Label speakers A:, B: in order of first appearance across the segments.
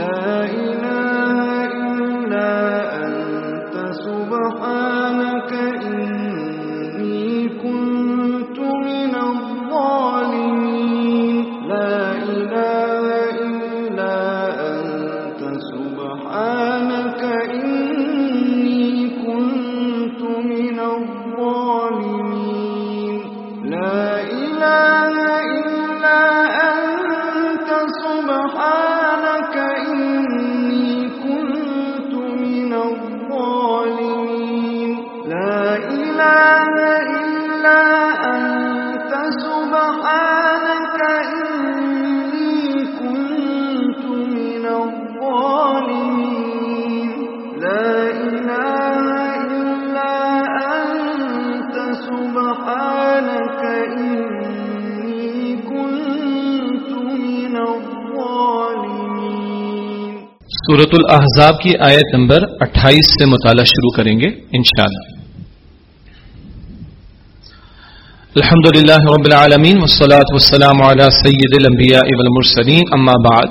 A: love. سورت الاحزاب کی آیت نمبر اٹھائیس سے مطالعہ شروع کریں گے، انشاءاللہ۔ الحمد للہ رب العالمین والصلاة والسلام علی سید الانبیاء والمرسلین، اما بعد،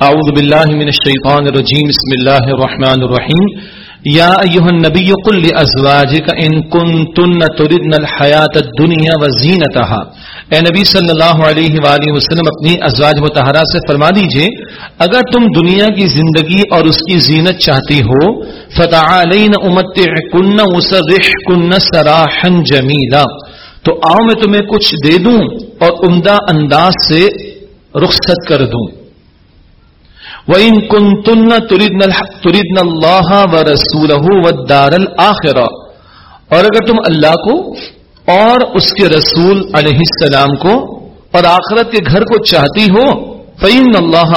A: اعوذ باللہ من الشیطان الرجیم، بسم اللہ الرحمن الرحیم۔ یا ایوہ النبی قل لازواجک ان کنتن تردن الحیات الدنیا وزینتها اے نبی صلی اللہ علیہ وآلہ وسلم، اپنی ازواج متحرہ سے فرما دیجیے، اگر تم دنیا کی زندگی اور اس کی زینت چاہتی ہو فتعالین امتعکن وسرحکن سراحا جمیلا۔ تو آؤ میں تمہیں کچھ دے دوں اور عمدہ انداز سے رخصت کر دوں۔ وَإِن كُنتُنَّ تُرِدْنَ تُرِدْنَ اللَّهَ وَرَسُولَهُ وَالدَّارَ الْآخِرَةِ۔ اور اگر تم اللہ کو اور اس کے رسول علیہ السلام کو اور آخرت کے گھر کو چاہتی ہو فعین اللہ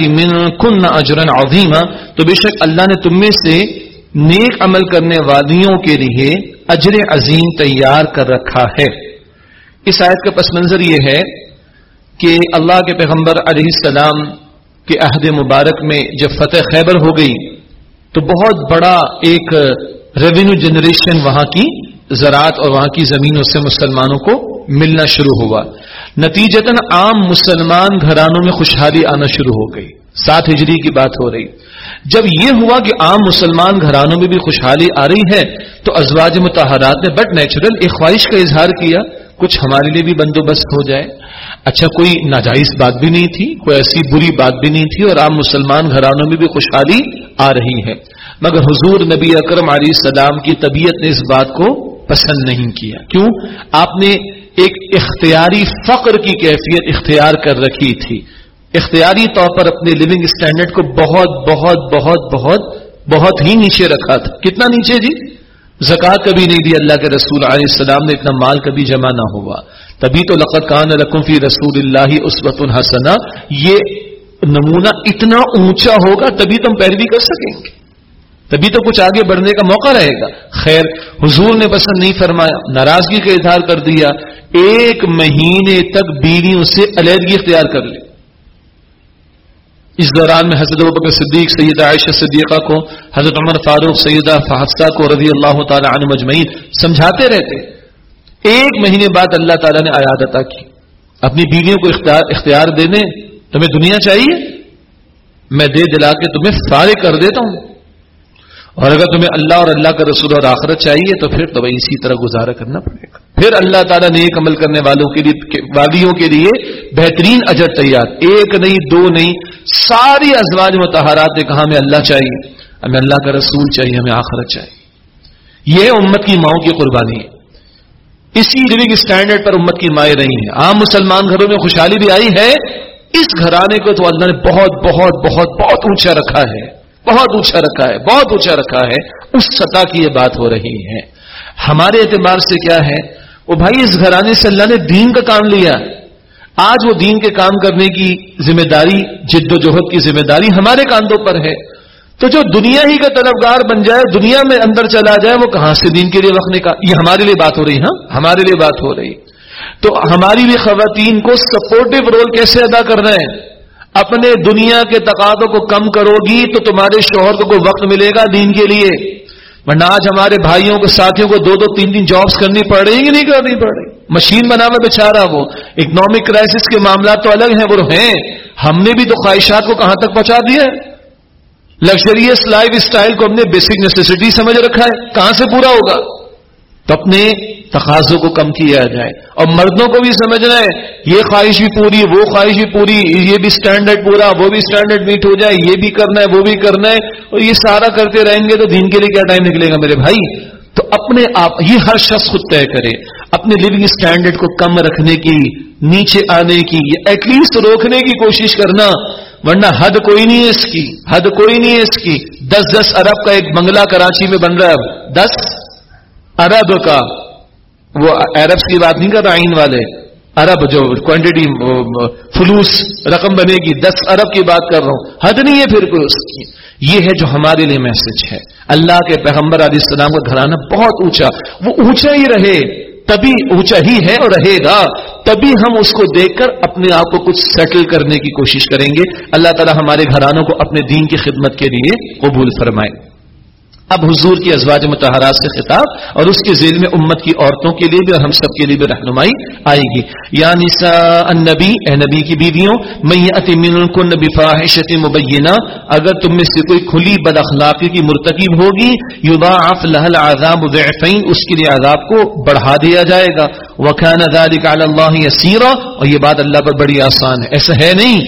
A: من کن اجرن عظیمہ تو بے شک اللہ نے تم میں سے نیک عمل کرنے والیوں کے لیے اجر عظیم تیار کر رکھا ہے۔ اس آیت کا پس منظر یہ ہے کہ اللہ کے پیغمبر علیہ السلام کے عہد مبارک میں جب فتح خیبر ہو گئی، تو بہت بڑا ایک ریونیو جنریشن وہاں کی زراعت اور وہاں کی زمینوں سے مسلمانوں کو ملنا شروع ہوا۔ نتیجتاً عام مسلمان گھرانوں میں خوشحالی آنا شروع ہو گئی۔ سات ہجری کی بات ہو رہی۔ جب یہ ہوا کہ عام مسلمان گھرانوں میں بھی خوشحالی آ رہی ہے، تو ازواج متحرات نے بٹ نیچرل ایک خواہش کا اظہار کیا۔ کچھ ہمارے لیے بھی بندوبست ہو جائے۔ اچھا کوئی ناجائز بات بھی نہیں تھی، کوئی ایسی بری بات بھی نہیں تھی اور عام مسلمان گھرانوں میں بھی خوشحالی آ رہی ہے۔ مگر حضور نبی اکرم علیہ السلام کی طبیعت نے اس بات کو پسند نہیں کیا۔ کیوں؟ آپ نے ایک اختیاری فقر کی کیفیت اختیار کر رکھی تھی۔ اختیاری طور پر اپنے لیونگ اسٹینڈرڈ کو بہت بہت بہت بہت بہت ہی نیچے رکھا تھا۔ کتنا نیچے جی؟ زکات کبھی نہیں دی، اللہ کے رسول علیہ السلام نے اتنا مال کبھی جمع نہ ہوا۔ تبھی تو لقت کان رقم فی رسول اللہ اسبت الحسنا یہ نمونہ اتنا اونچا ہوگا، تبھی تم پیروی کر سکیں گے۔ تبھی تو کچھ آگے بڑھنے کا موقع رہے گا۔ خیر، حضور نے پسند نہیں فرمایا، ناراضگی کا اظہار کر دیا۔ ایک مہینے تک بیویوں سے علیحدگی اختیار کر لی۔ اس دوران میں حضرت بکر صدیق، سیدہ عائشہ صدیقہ کو، حضرت عمر فاروق، سیدہ فحفصہ کو رضی اللہ تعالی عنہ مجمعین سمجھاتے رہتے۔ ایک مہینے بعد اللہ تعالیٰ نے آیات عطا کی۔ اپنی بیویوں کو اختیار اختیار دینے، تمہیں دنیا چاہیے؟ میں دے دلا کے تمہیں فارغ کر دیتا ہوں۔ اور اگر تمہیں اللہ اور اللہ کا رسول اور آخرت چاہیے، تو پھر تو اسی طرح گزارا کرنا پڑے گا۔ پھر اللہ تعالیٰ نے ایک عمل کرنے والوں کے لیے وادیوں کے لیے بہترین اجر تیار۔ ایک نہیں، دو نہیں ساری ازواج متحرات نے کہا، ہمیں اللہ چاہیے، ہمیں اللہ کا رسول چاہیے، ہمیں آخرت چاہیے۔ یہ امت کی ماؤں کی قربانی ہے۔ اسی لیونگ اسٹینڈرڈ پر امت کی مائیں رہی ہیں۔ عام مسلمان گھروں میں خوشحالی بھی آئی ہے۔ اس گھرانے کو تو اللہ نے بہت بہت بہت بہت اونچا رکھا ہے۔ بہت اونچا رکھا ہے، بہت اونچا رکھا ہے۔ اس سطح کی یہ بات ہو رہی ہے۔ ہمارے اعتبار سے کیا ہے؟ وہ بھائی، اس گھرانے سے اللہ نے دین کا کام لیا۔ آج وہ دین کے کام کرنے کی ذمہ داری جد و جہد کی ذمہ داری ہمارے کاندھوں پر ہے۔ تو جو دنیا ہی کا طلبگار بن جائے، دنیا میں اندر چلا جائے، وہ کہاں سے دین کے لیے رکھنے کا؟ یہ ہمارے لیے بات ہو رہی ہاں؟ ہمارے لیے بات ہو رہی تو ہماری بھی خواتین کو سپورٹو رول کیسے ادا کر رہے ہیں اپنے دنیا کے تقاضوں کو کم کرو گی تو تمہارے شوہر کو وقت ملے گا دین کے لیے۔ ورنہ آج ہمارے بھائیوں کو، ساتھیوں کو دو دو تین تین جابس کرنی پڑ رہی کہ نہیں کرنی پڑ رہی؟ مشین بنا ہوا بےچارا وہ۔ اکنامک کرائسس کے معاملات تو الگ ہیں، وہ ہیں۔ ہم نے بھی تو خواہشات کو کہاں تک پہنچا دیا ہے؟ لگژریس لائف اسٹائل کو ہم نے بیسک نیسٹی سمجھ رکھا ہے۔ کہاں سے پورا ہوگا؟ تو اپنے تقاضوں کو کم کیا جائے۔ اور مردوں کو بھی سمجھنا ہے، یہ خواہش بھی پوری، وہ خواہش بھی پوری، یہ بھی اسٹینڈرڈ پورا، وہ بھی اسٹینڈرڈ میٹ ہو جائے، یہ بھی کرنا ہے، وہ بھی کرنا ہے۔ اور یہ سارا کرتے رہیں گے تو دین کے لیے کیا ٹائم نکلے گا میرے بھائی؟ تو اپنے آپ، یہ ہر شخص خود طے کرے، اپنے لیونگ اسٹینڈرڈ کو کم رکھنے کی، نیچے آنے کی ایٹ لیسٹ روکنے کی کوشش کرنا۔ ورنہ حد کوئی نہیں ہے اس کی، حد کوئی نہیں ہے اس کی۔ دس دس ارب کا ایک بنگلہ کراچی میں بن رہا ہے دس ارب کا، وہ اربس کی بات نہیں کر رہا آئین والے۔ ارب جو کوانٹٹی فلوس، رقم بنے گی، دس ارب کی بات کر رہا ہوں۔ حد نہیں ہے پھر کوئی اس کی۔ یہ ہے جو ہمارے لیے میسج ہے۔ اللہ کے پیغمبر علیہ السلام کا گھرانہ بہت اونچا، وہ اونچا ہی رہے۔ تبھی اونچا ہی ہے اور رہے گا۔ تبھی ہم اس کو دیکھ کر اپنے آپ کو کچھ سیٹل کرنے کی کوشش کریں گے۔ اللہ تعالی ہمارے گھرانوں کو اپنے دین کی خدمت کے لیے قبول فرمائے۔ اب حضور کی ازواج متحرات سے خطاب اور اس کے ذیل میں امت کی عورتوں کے لیے بھی اور ہم سب کے لیے بھی رہنمائی آئے گی۔ یا نساء النبی، اے نبی کی بیویوں، من کن بفاحشت مبینہ، اگر تم میں سے کوئی کھلی بد اخلاقی کی مرتکب ہوگی، یضاعف لها العذاب ضعفین، اس کے لیے عذاب کو بڑھا دیا جائے گا۔ وکان ذلك اللہ یسیرا، اور یہ بات اللہ پر بڑی آسان ہے۔ ایسا ہے نہیں۔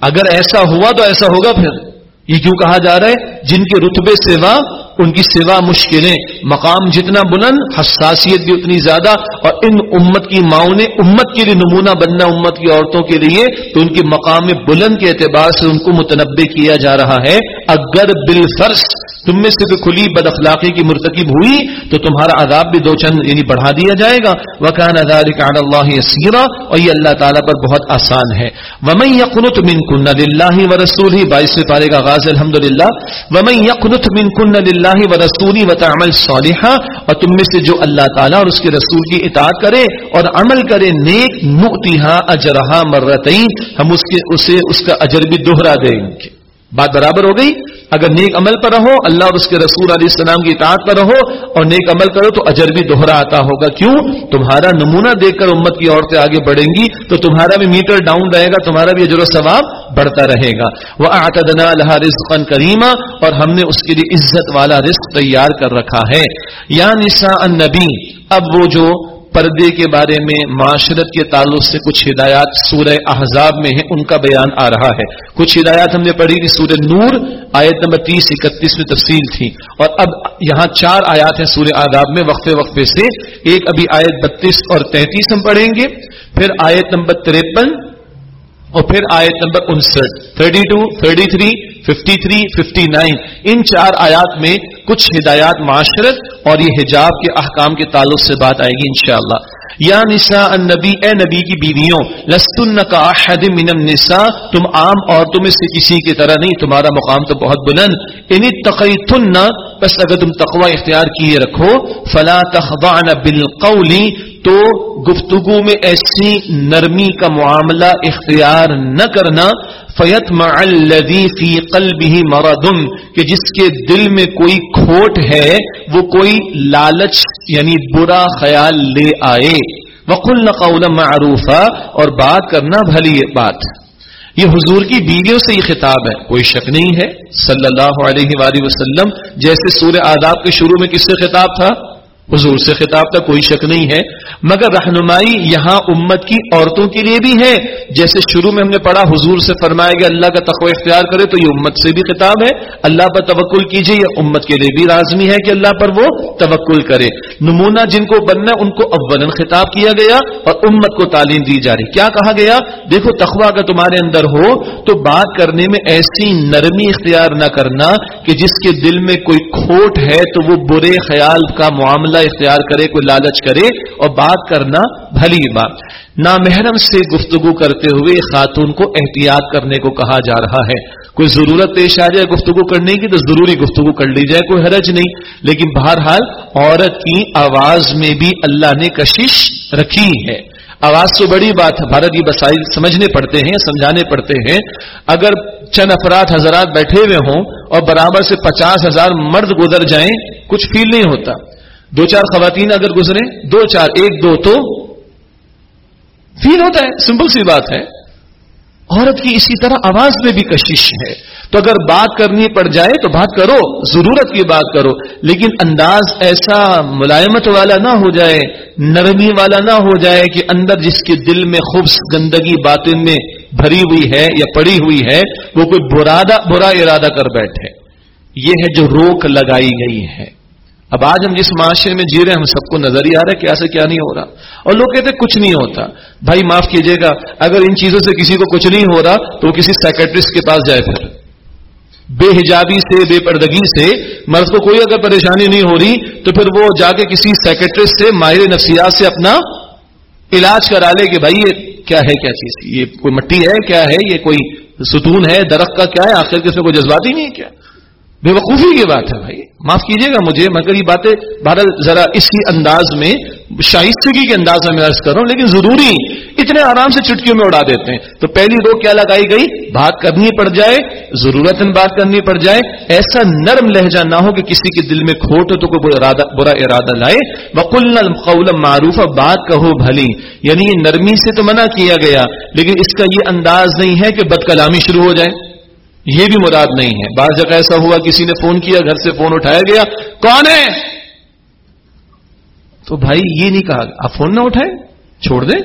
A: اگر ایسا ہوا تو ایسا ہوگا پھر۔ یہ کیوں کہا جا رہا ہے؟ جن کے رتبے سوا، ان کی سوا مشکلیں۔ مقام جتنا بلند، حساسیت بھی اتنی زیادہ۔ اور ان امت کی ماؤں نے امت کے لیے نمونہ بننا امت کی عورتوں کے لیے، تو ان کے مقام بلند کے اعتبار سے ان کو متنوع کیا جا رہا ہے۔ اگر بالفرش تم میں سے کھلی بد اخلاقی کی مرتکب ہوئی تو تمہارا عذاب بھی دو چند یعنی بڑھا دیا جائے گا۔ وکان اللہ سیرا اور یہ اللہ تعالیٰ پر بہت آسان ہے۔ ومن یقنت من کن اللہ و رسول ہی پارے کا غاز الحمد للہ ومن یقنت من کن اللہ و رسولی و تعمل صالحہ اور تم میں سے جو اللہ تعالیٰ اور اس کے رسول کی اطاعت کرے اور عمل کرے، نیک نؤتیہا اجرہا مرتین، ہم اس کے، اسے، اس کا اجر بھی دوہرا دیں گے۔ بات برابر ہو گئی؟ اگر نیک عمل پر رہو، اللہ اور اس کے رسول علیہ السلام کی اطاعت پر رہو، اور نیک عمل کرو تو اجر بھی دوہرا آتا ہوگا۔ کیوں؟ تمہارا نمونہ دیکھ کر امت کی عورتیں آگے بڑھیں گی تو تمہارا بھی میٹر ڈاؤن رہے گا، تمہارا بھی اجر و ثواب بڑھتا رہے گا۔ وہ آتدنا اللہ رزق کریمہ اور ہم نے اس کے لیے عزت والا رزق تیار کر رکھا ہے۔ یا نساء النبی، اب وہ جو پردے کے بارے میں، معاشرت کے تعلق سے کچھ ہدایات سورہ احزاب میں ہیں، ان کا بیان آ رہا ہے۔ کچھ ہدایات ہم نے پڑھی تھی سورہ نور آیت نمبر تیس، اکتیس میں تفصیل تھی۔ اور اب یہاں چار آیات ہیں سورہ آداب میں، وقفے وقفے سے۔ ایک ابھی آیت بتیس اور تینتیس ہم پڑھیں گے۔ پھر آیت نمبر تریپن اور پھر آیت نمبر انسٹھ thirty two thirty three fifty three fifty nine ان چار آیات میں کچھ ہدایات، معاشرت اور یہ حجاب کے احکام کے تعلق سے بات آئے گی انشاءاللہ۔ یا نساء النبی، اے نبی کی بیویوں، لستن کا احد من النساء، تم عام عورتوں میں سے کسی کی طرح نہیں، تمہارا مقام تو بہت بلند۔ ان تقیتن بس اگر تم تقوی اختیار کیے رکھو، فلا تخضعن بالقول، تو گفتگو میں ایسی نرمی کا معاملہ اختیار نہ کرنا فیت الذی فی قلبه مرض، کہ جس کے دل میں کوئی کھوٹ ہے، وہ کوئی لالچ یعنی برا خیال لے آئے۔ وقل قولا معروفا، اور بات کرنا بھلی بات۔ یہ حضور کی بیویوں سے یہ خطاب ہے۔ کوئی شک نہیں ہے۔ صلی اللہ علیہ وآلہ وسلم، جیسے سورہ آداب کے شروع میں کس سے خطاب تھا؟ حضور سے خطاب کا کوئی شک نہیں ہے، مگر رہنمائی یہاں امت کی عورتوں کے لیے بھی ہے۔ جیسے شروع میں ہم نے پڑھا، حضور سے فرمایا گیا، اللہ کا تقوی اختیار کرے تو یہ امت سے بھی خطاب ہے۔ اللہ پر توکل کیجیے یہ امت کے لیے بھی لازمی ہے کہ اللہ پر وہ توکل کرے۔ نمونہ جن کو بننا ان کو اول خطاب کیا گیا اور امت کو تعلیم دی جا رہی۔ کیا کہا گیا؟ دیکھو تخوا اگر تمہارے اندر ہو تو بات کرنے میں ایسی نرمی اختیار نہ کرنا کہ جس کے دل میں کوئی کھوٹ ہے تو وہ برے خیال کا معاملہ اختیار کرے، کوئی لالچ کرے اور بات کرنا بھلی بات۔ نامحرم سے گفتگو کرتے ہوئے خاتون کو احتیاط کرنے کو کہا جا رہا ہے۔ کوئی ضرورت پیش آ جائے گفتگو کرنے کی تو ضروری گفتگو کر لی جائے، کوئی حرج نہیں۔ لیکن بہرحال عورت کی آواز میں بھی اللہ نے کشش رکھی ہے۔ آواز تو بڑی بات ہے، بھارت کی بسائی سمجھنے پڑتے ہیں، سمجھانے پڑتے ہیں۔ اگر چند افراد حضرات بیٹھے ہوئے ہوں اور برابر سے پچاس ہزار مرد گزر جائیں، کچھ فیل نہیں ہوتا۔ دو چار خواتین اگر گزرے، دو چار، ایک، دو، تو فیل ہوتا ہے سمپل سی بات ہے۔ عورت کی اسی طرح آواز میں بھی کشش ہے۔ تو اگر بات کرنی پڑ جائے تو بات کرو، ضرورت کی بات کرو۔ لیکن انداز ایسا ملائمت والا نہ ہو جائے، نرمی والا نہ ہو جائے کہ اندر جس کے دل میں خوبص گندگی باطن میں بھری ہوئی ہے یا پڑی ہوئی ہے، وہ کوئی برادہ، برا ارادہ کر بیٹھے۔ یہ ہے جو روک لگائی گئی ہے۔ اب آج ہم جس معاشرے میں جی رہے ہیں، ہم سب کو نظر ہی آ رہا ہے کیا سے کیا نہیں ہو رہا۔ اور لوگ کہتے ہیں، کچھ نہیں ہوتا۔ بھائی، معاف کیجیے گا، اگر ان چیزوں سے کسی کو کچھ نہیں ہو رہا، تو وہ کسی سائکٹرسٹ کے پاس جائے پھر۔ بے حجابی سے، بے پردگی سے مرض کو کوئی اگر پریشانی نہیں ہو رہی، تو پھر وہ جا کے کسی سیکٹرسٹ سے، ماہر نفسیات سے اپنا علاج کرا لے کہ بھائی، یہ کیا ہے، کیا چیز؟ یہ کوئی مٹی ہے، کیا ہے؟ یہ کوئی ستون ہے، درخت کا کیا ہے؟ آخر کے اس میں کوئی جذباتی نہیں ہے کیا؟ بے وقوفی کی بات ہے بھائی۔ معاف کیجیے گا مجھے مگر یہ باتیں بھارت ذرا اسی انداز میں، شائستگی کے انداز میں عرض کر رہا ہوں، لیکن ضروری اتنے آرام سے چٹکیوں میں اڑا دیتے ہیں۔ تو پہلی روک کیا لگائی گئی؟ بات کرنی پڑ جائے ضرورت بات کرنی پڑ جائے۔ ایسا نرم لہجہ نہ ہو کہ کسی کے دل میں کھوٹ ہو تو کوئی برا ارادہ لائے۔ وکل قول معروف بات کہو بھلی۔ یعنی یہ نرمی سے تو منع کیا گیا، لیکن اس کا یہ انداز نہیں ہے کہ بد کلامی شروع ہو جائے۔ یہ بھی مراد نہیں ہے۔ بعض جگہ ایسا ہوا کسی نے فون کیا، گھر سے فون اٹھایا گیا، کون ہے؟ تو بھائی یہ نہیں کہا، آپ فون نہ اٹھائے چھوڑ دیں۔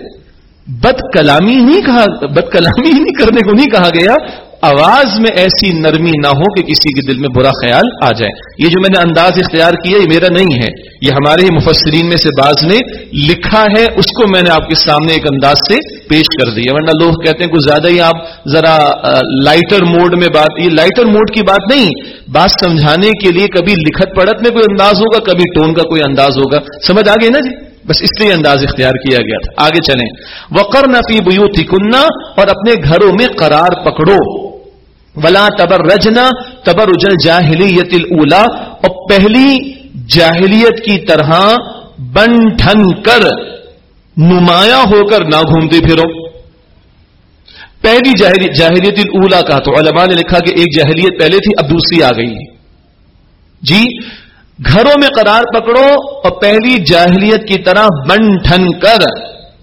A: بد کلامی نہیں کہا بد کلامی نہیں کرنے کو نہیں کہا گیا۔ آواز میں ایسی نرمی نہ ہو کہ کسی کے دل میں برا خیال آ جائے۔ یہ جو میں نے انداز اختیار کیا یہ میرا نہیں ہے۔ یہ ہمارے ہی مفسرین میں سے بعض نے لکھا ہے، اس کو میں نے آپ کے سامنے ایک انداز سے پیش کر دیا۔ ورنہ لوگ کہتے ہیں کچھ زیادہ ہی آپ ذرا لائٹر موڈ میں بات، یہ لائٹر موڈ کی بات نہیں۔ بات سمجھانے کے لیے کبھی لکھت پڑھت میں کوئی انداز ہوگا، کبھی ٹون کا کوئی انداز ہوگا۔ سمجھ آ گئی نا جی؟ بس اس لیے انداز اختیار کیا گیا تھا۔ آگے چلیں۔ وقر نفی بو تھی کنہ اور اپنے گھروں میں قرار پکڑو۔ ولا تبر رجنا تبر اجل جاہلیت اولا اور پہلی جاہلیت کی طرح بن ٹھن کر نمایاں ہو کر نہ گھومتے پھرو۔ پہلی جاہلیت اولا کا تو علماء نے لکھا کہ ایک جاہلیت پہلے تھی، اب دوسری آ گئی۔ جی گھروں میں قرار پکڑو اور پہلی جاہلیت کی طرح بن ٹھن کر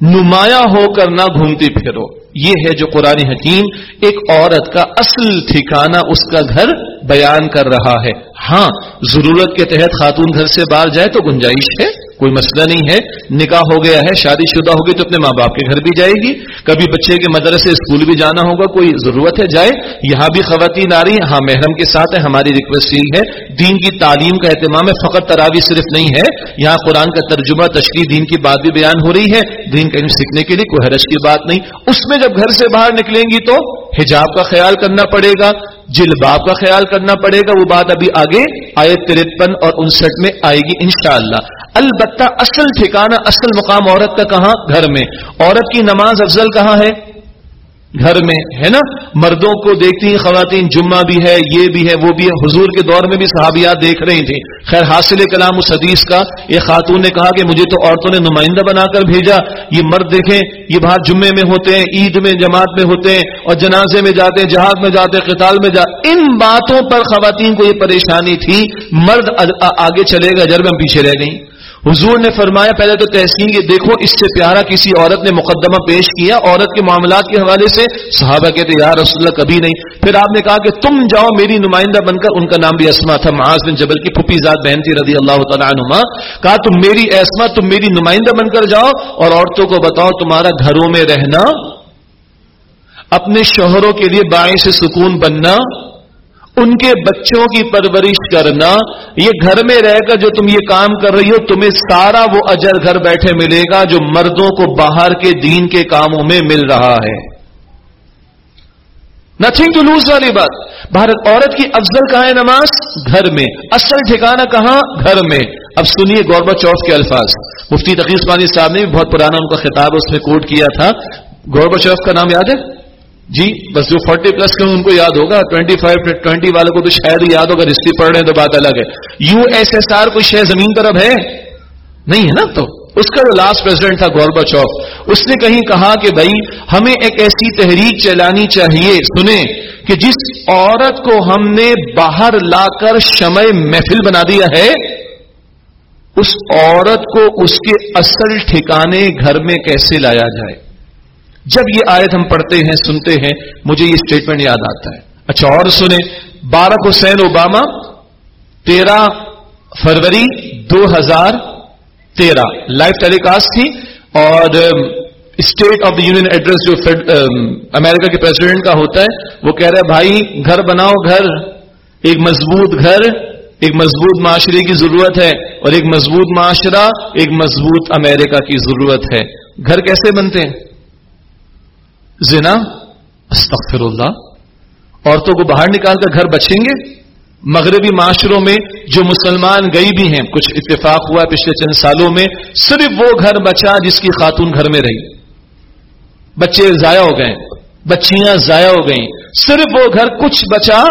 A: نمایاں ہو کر نہ گھومتی پھرو۔ یہ ہے جو قرآن حکیم ایک عورت کا اصل ٹھکانہ اس کا گھر بیان کر رہا ہے۔ ہاں ضرورت کے تحت خاتون گھر سے باہر جائے تو گنجائش ہے۔ کوئی مسئلہ نہیں ہے، نکاح ہو گیا ہے، شادی شدہ ہوگی تو اپنے ماں باپ کے گھر بھی جائے گی۔ کبھی بچے کے مدرسے، اسکول بھی جانا ہوگا، کوئی ضرورت ہے، جائے۔ یہاں بھی خواتین آ رہی ہیں ہاں محرم کے ساتھ ہے ہماری ریکویسٹ یہی ہے۔ دین کی تعلیم کا اہتمام ہے، فقط تراوی صرف نہیں ہے۔ یہاں قرآن کا ترجمہ، تشکیل دین کی بات بھی بیان ہو رہی ہے۔ دین کا علم سیکھنے کے لیے کوئی حرج کی بات نہیں۔ اس میں جب گھر سے باہر نکلیں گی تو حجاب کا خیال کرنا پڑے گا۔ جلباب کا خیال کرنا پڑے گا، وہ بات ابھی آگے آئے ترپن اور انسٹھ میں آئے گی انشاءاللہ۔ البتہ اصل ٹھکانہ، اصل مقام عورت کا کہاں؟ گھر میں۔ عورت کی نماز افضل کہاں ہے؟ گھر میں، ہے نا؟ مردوں کو دیکھتی ہیں خواتین، جمعہ بھی ہے، یہ بھی ہے، وہ بھی ہے۔ حضور کے دور میں بھی صحابیات دیکھ رہی تھیں۔ خیر، حاصل کلام اس حدیث کا یہ خاتون نے کہا کہ مجھے تو عورتوں نے نمائندہ بنا کر بھیجا۔ یہ مرد دیکھیں، یہ باہر جمعے میں ہوتے ہیں، عید میں، جماعت میں ہوتے ہیں، اور جنازے میں جاتے ہیں جہاز میں جاتے ہیں، قتال میں جاتے ان باتوں پر خواتین کو یہ پریشانی تھی۔ مرد آگے چلے گا جرم پیچھے رہ گئی حضور نے فرمایا، پہلے تو تحسین، یہ دیکھو، اس سے پیارا کسی عورت نے مقدمہ پیش کیا، عورت کے معاملات کے حوالے سے صحابہ کہتے یا رسول اللہ، کبھی نہیں۔ پھر آپ نے کہا کہ تم جاؤ، میری نمائندہ بن کر، ان کا نام بھی اسما تھا، معاذ بن جبل کی پھپھی ذات بہن تھی، رضی اللہ تعالیٰ عنما کہا، تم میری اسما تم میری نمائندہ بن کر جاؤ اور عورتوں کو بتاؤ، تمہارا گھروں میں رہنا، اپنے شوہروں کے لیے باعث سکون بننا۔ ان کے بچوں کی پرورش کرنا، یہ گھر میں رہ کر جو تم یہ کام کر رہی ہو، تمہیں سارا وہ اجر گھر بیٹھے ملے گا جو مردوں کو باہر کے دین کے کاموں میں مل رہا ہے۔ نتھنگ ٹو لوز والی بات۔ بھارت عورت کی افضل کہاں ہے نماز؟ گھر میں۔ اصل ٹھکانا کہاں؟ گھر میں۔ اب سنیے گوربا چوف کے الفاظ۔ مفتی تقیص مانی صاحب نے بھی بہت پرانا ان کا خطاب اس میں کوٹ کیا تھا۔ گوربا چوف کا نام یاد ہے؟ جی بس جو فورٹی پلس کے ان کو یاد ہوگا، ٹوینٹی فائیو ٹوینٹی والوں کو تو شاید ہی یاد ہوگا، ہسٹری پڑھ رہے ہیں تو بات الگ ہے۔ یو ایس ایس آر کوئی شہ زمین پر اب ہے؟ نہیں ہے نا تو۔ اس کا جو لاسٹ پریزیڈنٹ تھا گوربا چوک اس نے کہیں کہا کہ بھائی، ہمیں ایک ایسی تحریک چلانی چاہیے، سنیں، کہ جس عورت کو ہم نے باہر لا کر شمع محفل بنا دیا ہے، اس عورت کو اس کے اصل ٹھکانے گھر میں کیسے لایا جائے؟ جب یہ آیت ہم پڑھتے ہیں، سنتے ہیں، مجھے یہ اسٹیٹمنٹ یاد آتا ہے۔ اچھا اور سنیں۔ بارک حسین اوباما، تیرہ فروری دو ہزار تیرہ۔ لائف ٹیلی کاسٹ تھی۔ اور State of the Union Address جو امریکہ کے پریزیڈنٹ کا ہوتا ہے، وہ کہہ رہا ہے، بھائی، گھر بناؤ گھر۔ ایک مضبوط گھر، ایک مضبوط معاشرے کی ضرورت ہے۔ اور ایک مضبوط معاشرہ، ایک مضبوط امریکہ کی ضرورت ہے۔ گھر کیسے بنتے ہیں؟ زنا استغفر اللہ عورتوں کو باہر نکال کر گھر بچیں گے۔ مغربی معاشروں میں جو مسلمان گئی بھی ہیں، کچھ اتفاق ہوا پچھلے چند سالوں میں، صرف وہ گھر بچا جس کی خاتون گھر میں رہی۔ بچے ضائع ہو گئے، بچیاں ضائع ہو گئیں۔ صرف وہ گھر کچھ بچا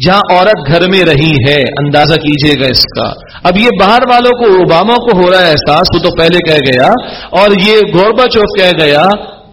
A: جہاں عورت گھر میں رہی ہے۔ اندازہ کیجیے گا اس کا۔ اب یہ باہر والوں کو، اوباما کو ہو رہا ہے احساس، وہ تو پہلے کہہ گیا۔ اور یہ گوربا چوک کہہ گیا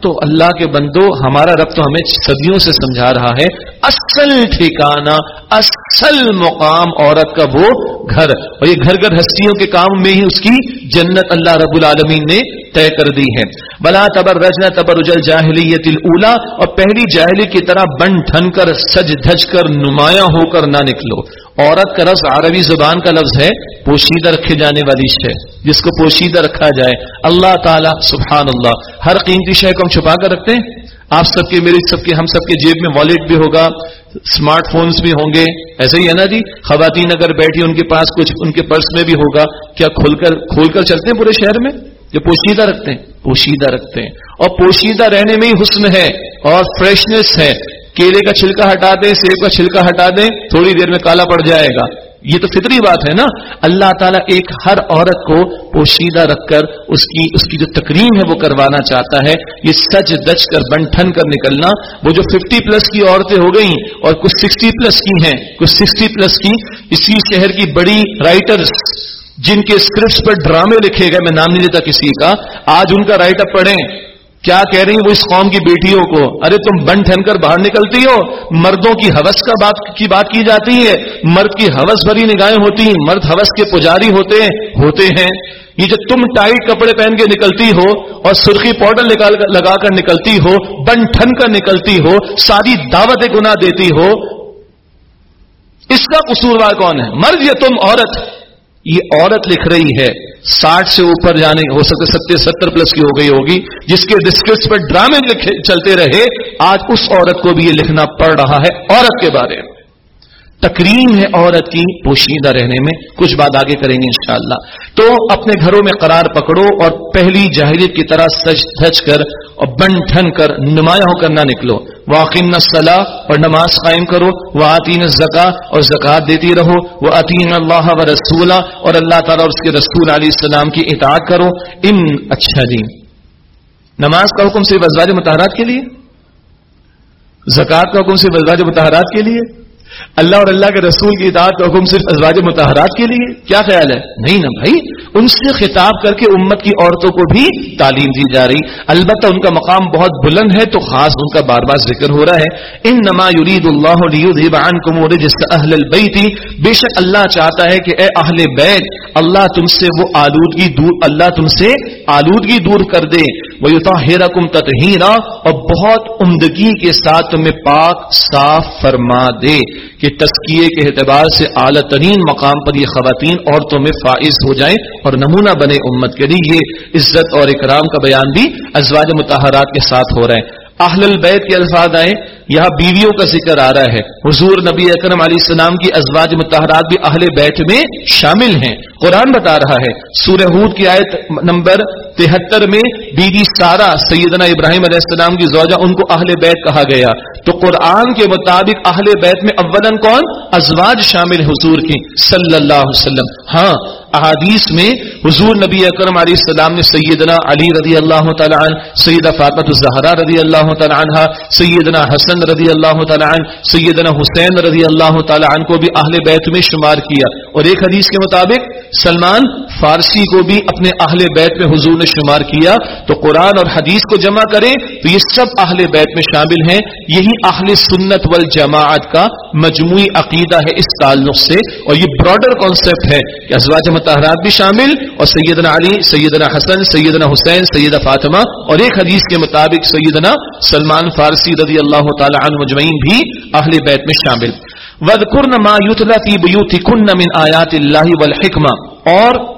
A: تو اللہ کے بندو، ہمارا رب تو ہمیں صدیوں سے سمجھا رہا ہے، اصل ٹھکانہ، اصل مقام عورت کا وہ گھر۔ اور یہ گھر گھر ہستیوں کے کام میں ہی اس کی جنت اللہ رب العالمین نے طے کر دی ہے۔ بلا تبر رجنا تبر اجل جاہلیت الا اور پہلی جاہلی کی طرح بن ٹھن کر، سج دھج کر، نمایاں ہو کر نہ نکلو۔ عورت کا رس عربی زبان کا لفظ ہے، پوشیدہ رکھے جانے والی شے، جس کو پوشیدہ رکھا جائے۔ اللہ تعالی سبحان اللہ ہر قیمتی شے کو ہم چھپا کر رکھتے ہیں۔ آپ سب کے، میرے سب کے، ہم سب کے جیب میں والیٹ بھی ہوگا اسمارٹ فونز بھی ہوں گے۔ ایسے ہی ہے نا جی؟ خواتین اگر بیٹھی، ان کے پاس کچھ، ان کے پرس میں بھی ہوگا۔ کیا کھول کر کھول کر چلتے ہیں پورے شہر میں؟ جو پوشیدہ رکھتے ہیں، پوشیدہ رکھتے ہیں۔ اور پوشیدہ رہنے میں ہی حسن ہے اور فریشنس ہے۔ کیلے کا چھلکا ہٹا دیں، سیب کا چھلکا ہٹا دیں، تھوڑی دیر میں کالا پڑ جائے گا۔ یہ تو فطری بات ہے نا؟ اللہ تعالیٰ ایک ہر عورت کو پوشیدہ رکھ کر اس کی اس کی جو تقریم ہے وہ کروانا چاہتا ہے۔ یہ سج دج کر، بن ٹھن کر نکلنا۔ وہ جو ففٹی پلس کی عورتیں ہو گئیں اور کچھ سکسٹی پلس کی ہیں، کچھ سکسٹی پلس کی، اسی شہر کی بڑی رائٹرز جن کے اسکرپٹس پر ڈرامے لکھے گئے، میں نام نہیں لیتا کسی کا، آج ان کا رائٹ اپ پڑھیں۔ کیا کہہ رہی وہ اس قوم کی بیٹیوں کو؟ ارے تم بن ٹھن کر باہر نکلتی ہو۔ مردوں کی حوث کا بات کی بات کی جاتی ہے۔ مرد کی حوث بھری نگاہیں ہوتی ہیں۔ مرد حوث کے پجاری ہوتے ہوتے ہیں۔ یہ جو تم ٹائٹ کپڑے پہن کے نکلتی ہو اور سرخی پاؤڈر لگا کر نکلتی ہو، بن ٹھن کر نکلتی ہو، ساری دعوت گنا دیتی ہو، اس کا قصوروار کون ہے؟ مرد یا تم عورت؟ یہ عورت لکھ رہی ہے، ساٹھ سے اوپر جانے ہو سکتے ستر ستر پلس کی ہو گئی ہوگی، جس کے ڈسکرپس پر ڈرامے چلتے رہے، آج اس عورت کو بھی یہ لکھنا پڑ رہا ہے، عورت کے بارے میں۔ تکریم ہے عورت کی پوشیدہ رہنے میں۔ کچھ بات آگے کریں گے انشاءاللہ۔ تو اپنے گھروں میں قرار پکڑو اور پہلی جاہلیت کی طرح سج دھج کر اور بن ٹھن کر نمایاں ہو کر نہ نکلو۔ واقعین صلاح اور نماز قائم کرو۔ وہ آتین زکا اور زکات دیتی رہو۔ وہ عطین اللہ و رسولہ اور اللہ تعالیٰ اور اس کے رسول علیہ السلام کی اطاعت کرو۔ ان اچھا جی۔ نماز کا حکم صرف ازواج متحرات کے لیے؟ زکوٰۃ کا حکم صرف ازواج متحرات کے لیے؟ اللہ اور اللہ کے رسول کی اطاعت کا حکم صرف ازواج متحرات کے لیے؟ کیا خیال ہے؟ نہیں نا بھائی، ان سے خطاب کر کے امت کی عورتوں کو بھی تعلیم دی جا رہی۔ البتہ ان کا مقام بہت بلند ہے تو خاص ان کا بار بار ذکر ہو رہا ہے۔ ان نما یرید اللہ جس کا اہل البیت۔ بے شک اللہ چاہتا ہے کہ اے اہل بیت، اللہ تم سے وہ آلودگی دور، اللہ تم سے آلودگی دور کر دے۔ وہ یوتا کم تتہیرا اور بہت عمدگی کے ساتھ تمہیں پاک صاف فرما دے کہ تسکیے کے اعتبار سے اعلیٰ ترین مقام پر یہ خواتین عورتوں میں فائز ہو جائیں اور نمونہ بنے امت کے لیے یہ عزت اور اکرام کا بیان بھی ازواج متحرات کے ساتھ ہو رہے ہیں اہل البیت کے الفاظ آئے، یہاں بیویوں کا ذکر آ رہا ہے۔ حضور نبی اکرم علیہ السلام کی ازواج متحرات بھی اہل بیت میں شامل ہیں۔ قرآن بتا رہا ہے، سورہ ہود کی آیت نمبر تہتر میں بی بی سارا سیدنا ابراہیم علیہ السلام کی زوجہ ان کو اہل بیت کہا گیا۔ تو قرآن کے مطابق اہل بیت میں اولن کون؟ ازواج شامل حضور کی، صلی اللہ علیہ وسلم۔ ہاں احادیث میں حضور نبی اکرم علیہ السلام نے سیدنا علی رضی اللہ تعالیٰ عنہ، سیدہ فاطمت الزہرا رضی اللہ تعالیٰ عنہ سیدنا حسن رضی اللہ تعالیٰ عنہ، سیدنا حسین رضی اللہ تعالیٰ عنہ کو بھی اہل بیت میں شمار کیا۔ اور ایک حدیث کے مطابق سلمان فارسی کو بھی اپنے اہل بیت میں حضور نے شمار کیا تو قرآن اور حدیث کو جمع کرے تو یہ سب اہل بیت میں شامل ہیں۔ یہی اہل سنت والجماعت کا مجموعی عقیدہ ہے اس تعلق سے اور یہ براڈر کانسیپٹ ہے کہ ازواج متحرات بھی شامل اور سیدنا علی، سیدنا حسن، سیدنا حسین، سیدہ فاطمہ اور ایک حدیث کے مطابق سیدنا سلمان فارسی رضی اللہ تعالی عنہ مجمعین بھی اہل بیت میں شامل۔ وَذْكُرْنَ مَا يُتْلَى فِي بُيُوتِكُنَّ مِنْ آيَاتِ اللَّهِ وَالْحِكْمَةِ۔ اور